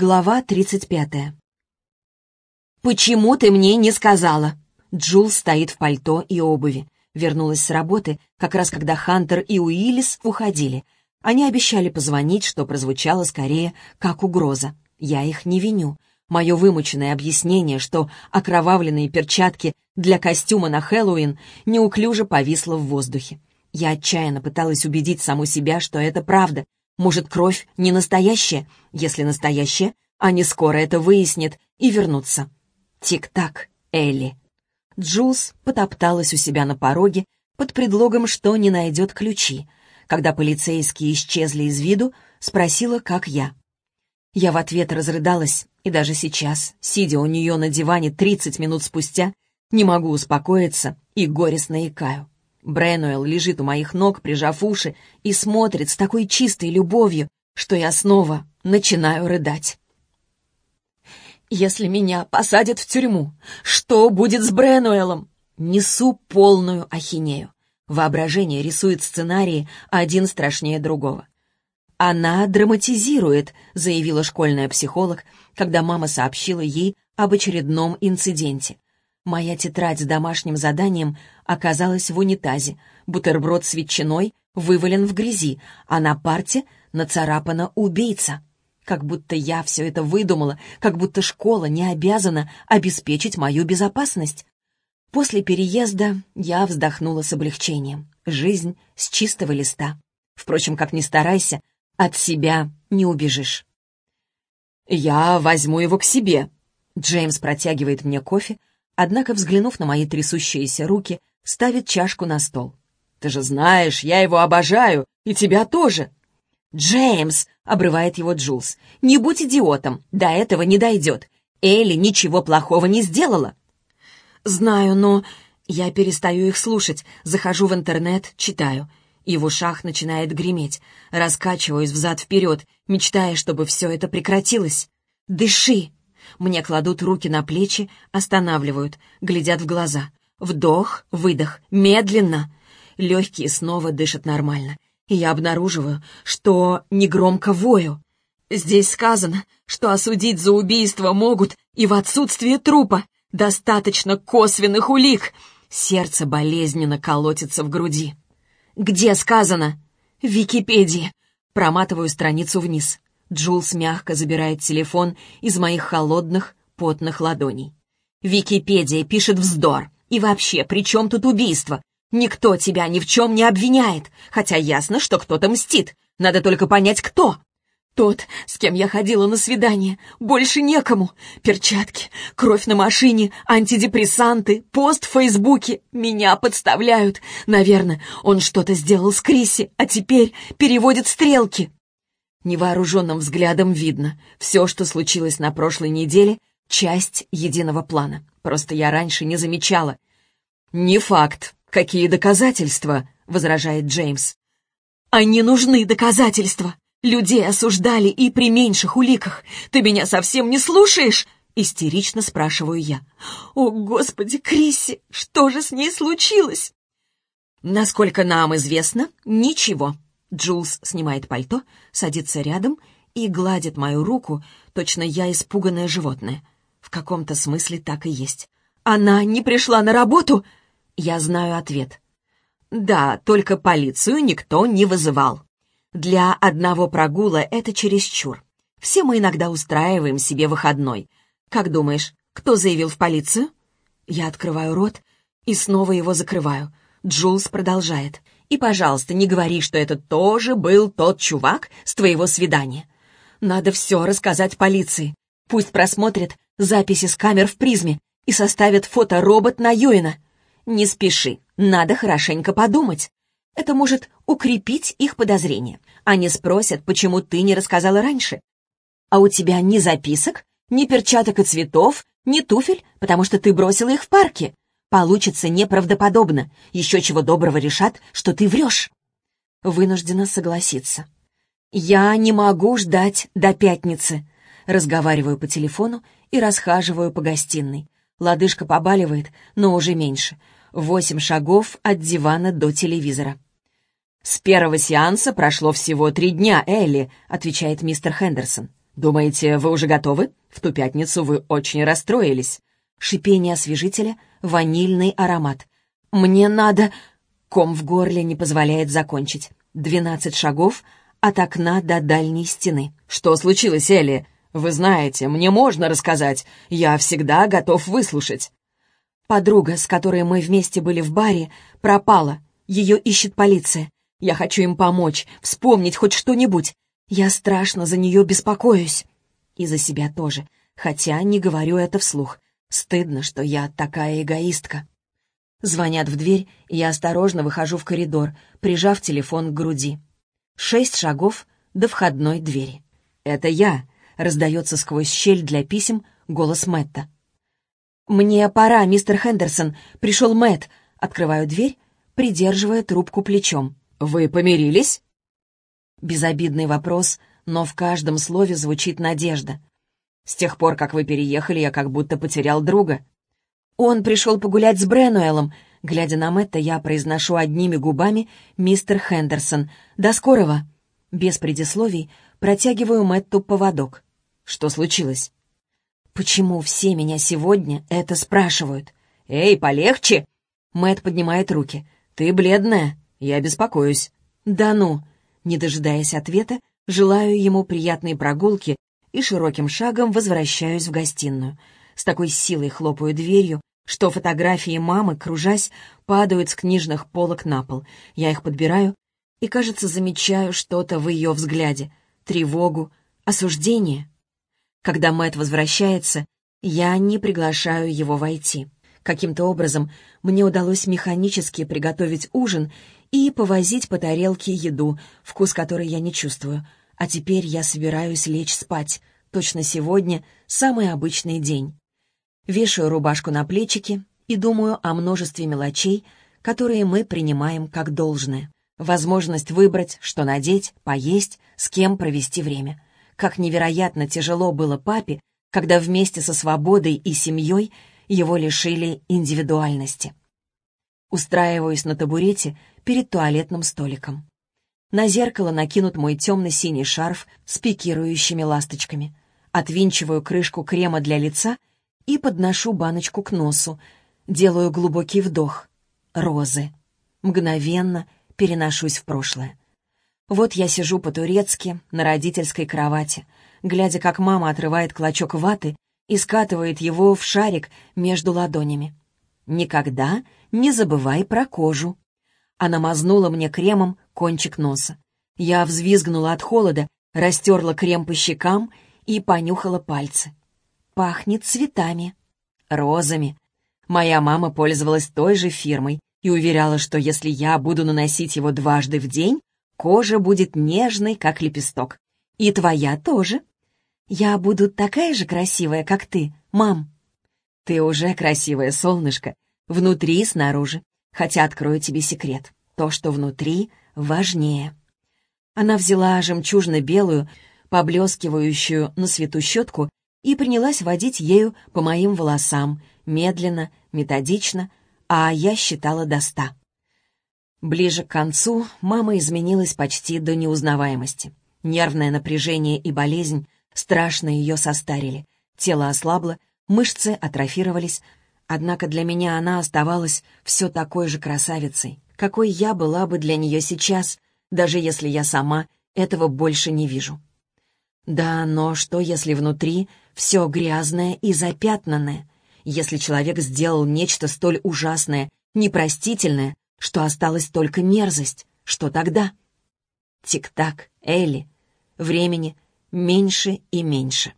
Глава 35. «Почему ты мне не сказала?» Джул стоит в пальто и обуви. Вернулась с работы, как раз когда Хантер и Уиллис уходили. Они обещали позвонить, что прозвучало скорее как угроза. Я их не виню. Мое вымученное объяснение, что окровавленные перчатки для костюма на Хэллоуин неуклюже повисло в воздухе. Я отчаянно пыталась убедить саму себя, что это правда, может, кровь не настоящая? Если настоящая, они скоро это выяснят и вернутся. Тик-так, Элли. Джулс потопталась у себя на пороге под предлогом, что не найдет ключи. Когда полицейские исчезли из виду, спросила, как я. Я в ответ разрыдалась, и даже сейчас, сидя у нее на диване 30 минут спустя, не могу успокоиться и горестно икаю. Бренуэлл лежит у моих ног, прижав уши, и смотрит с такой чистой любовью, что я снова начинаю рыдать. «Если меня посадят в тюрьму, что будет с Бренуэлом?» Несу полную ахинею. Воображение рисует сценарии, один страшнее другого. «Она драматизирует», — заявила школьная психолог, когда мама сообщила ей об очередном инциденте — Моя тетрадь с домашним заданием оказалась в унитазе. Бутерброд с ветчиной вывален в грязи, а на парте нацарапана «убийца». Как будто я все это выдумала, как будто школа не обязана обеспечить мою безопасность. После переезда я вздохнула с облегчением. Жизнь с чистого листа. Впрочем, как ни старайся, от себя не убежишь. «Я возьму его к себе». Джеймс протягивает мне кофе, однако, взглянув на мои трясущиеся руки, ставит чашку на стол. «Ты же знаешь, я его обожаю, и тебя тоже!» «Джеймс!» — обрывает его Джулс. «Не будь идиотом, до этого не дойдет. Элли ничего плохого не сделала». «Знаю, но...» Я перестаю их слушать, захожу в интернет, читаю. И в ушах начинает греметь. Раскачиваюсь взад-вперед, мечтая, чтобы все это прекратилось. «Дыши!» Мне кладут руки на плечи, останавливают, глядят в глаза. Вдох, выдох, медленно. Легкие снова дышат нормально. И я обнаруживаю, что негромко вою. Здесь сказано, что осудить за убийство могут и в отсутствие трупа. Достаточно косвенных улик. Сердце болезненно колотится в груди. «Где сказано?» «В Википедии». Проматываю страницу вниз. Джулс мягко забирает телефон из моих холодных, потных ладоней. «Википедия пишет вздор. И вообще, при чем тут убийство? Никто тебя ни в чем не обвиняет, хотя ясно, что кто-то мстит. Надо только понять, кто. Тот, с кем я ходила на свидание, больше некому. Перчатки, кровь на машине, антидепрессанты, пост в Фейсбуке. Меня подставляют. Наверное, он что-то сделал с Криси, а теперь переводит стрелки. Невооруженным взглядом видно, все, что случилось на прошлой неделе, часть единого плана. Просто я раньше не замечала. «Не факт. Какие доказательства?» — возражает Джеймс. «Они нужны, доказательства. Людей осуждали и при меньших уликах. Ты меня совсем не слушаешь?» — истерично спрашиваю я. «О, Господи, Крисси, что же с ней случилось?» «Насколько нам известно, ничего», Джулс снимает пальто, садится рядом и гладит мою руку, точно я испуганное животное. В каком-то смысле так и есть. «Она не пришла на работу?» Я знаю ответ. «Да, только полицию никто не вызывал. Для одного прогула это чересчур. Все мы иногда устраиваем себе выходной. Как думаешь, кто заявил в полицию?» Я открываю рот и снова его закрываю. Джулс продолжает. И, пожалуйста, не говори, что это тоже был тот чувак с твоего свидания. Надо все рассказать полиции. Пусть просмотрят записи с камер в призме и составят фоторобот на Юина. Не спеши, надо хорошенько подумать. Это может укрепить их подозрения. Они спросят, почему ты не рассказала раньше. А у тебя ни записок, ни перчаток и цветов, ни туфель, потому что ты бросила их в парке. Получится неправдоподобно. Еще чего доброго решат, что ты врешь. Вынуждена согласиться. Я не могу ждать до пятницы. Разговариваю по телефону и расхаживаю по гостиной. Лодыжка побаливает, но уже меньше. Восемь шагов от дивана до телевизора. «С первого сеанса прошло всего три дня, Элли», — отвечает мистер Хендерсон. «Думаете, вы уже готовы? В ту пятницу вы очень расстроились». Шипение освежителя, ванильный аромат. «Мне надо...» Ком в горле не позволяет закончить. Двенадцать шагов от окна до дальней стены. «Что случилось, Элли? Вы знаете, мне можно рассказать. Я всегда готов выслушать». Подруга, с которой мы вместе были в баре, пропала. Ее ищет полиция. Я хочу им помочь, вспомнить хоть что-нибудь. Я страшно за нее беспокоюсь. И за себя тоже, хотя не говорю это вслух. Стыдно, что я такая эгоистка. Звонят в дверь, и я осторожно выхожу в коридор, прижав телефон к груди. Шесть шагов до входной двери. «Это я», — раздается сквозь щель для писем голос Мэтта. «Мне пора, мистер Хендерсон. Пришел Мэтт». Открываю дверь, придерживая трубку плечом. «Вы помирились?» Безобидный вопрос, но в каждом слове звучит надежда. «С тех пор, как вы переехали, я как будто потерял друга». «Он пришел погулять с Бренуэлом». Глядя на Мэтта, я произношу одними губами «Мистер Хендерсон». «До скорого!» Без предисловий протягиваю Мэтту поводок. «Что случилось?» «Почему все меня сегодня это спрашивают?» «Эй, полегче!» Мэт поднимает руки. «Ты бледная. Я беспокоюсь». «Да ну!» Не дожидаясь ответа, желаю ему приятной прогулки и широким шагом возвращаюсь в гостиную. С такой силой хлопаю дверью, что фотографии мамы, кружась, падают с книжных полок на пол. Я их подбираю и, кажется, замечаю что-то в ее взгляде. Тревогу, осуждение. Когда Мэт возвращается, я не приглашаю его войти. Каким-то образом мне удалось механически приготовить ужин и повозить по тарелке еду, вкус которой я не чувствую. А теперь я собираюсь лечь спать. Точно сегодня самый обычный день. Вешаю рубашку на плечики и думаю о множестве мелочей, которые мы принимаем как должное. Возможность выбрать, что надеть, поесть, с кем провести время. Как невероятно тяжело было папе, когда вместе со свободой и семьей его лишили индивидуальности. Устраиваюсь на табурете перед туалетным столиком. На зеркало накинут мой темно-синий шарф с пикирующими ласточками. Отвинчиваю крышку крема для лица и подношу баночку к носу. Делаю глубокий вдох. Розы. Мгновенно переношусь в прошлое. Вот я сижу по-турецки на родительской кровати, глядя, как мама отрывает клочок ваты и скатывает его в шарик между ладонями. «Никогда не забывай про кожу». Она мазнула мне кремом кончик носа. Я взвизгнула от холода, растерла крем по щекам и понюхала пальцы. Пахнет цветами, розами. Моя мама пользовалась той же фирмой и уверяла, что если я буду наносить его дважды в день, Кожа будет нежной, как лепесток. И твоя тоже. Я буду такая же красивая, как ты, мам. Ты уже красивое солнышко, внутри и снаружи. Хотя открою тебе секрет. То, что внутри, важнее. Она взяла жемчужно-белую, поблескивающую на свету щетку и принялась водить ею по моим волосам, медленно, методично, а я считала до ста. Ближе к концу мама изменилась почти до неузнаваемости. Нервное напряжение и болезнь страшно ее состарили. Тело ослабло, мышцы атрофировались, однако для меня она оставалась все такой же красавицей, какой я была бы для нее сейчас, даже если я сама этого больше не вижу. Да, но что, если внутри все грязное и запятнанное? Если человек сделал нечто столь ужасное, непростительное, что осталась только мерзость. Что тогда? Тик-так, Элли. Времени меньше и меньше.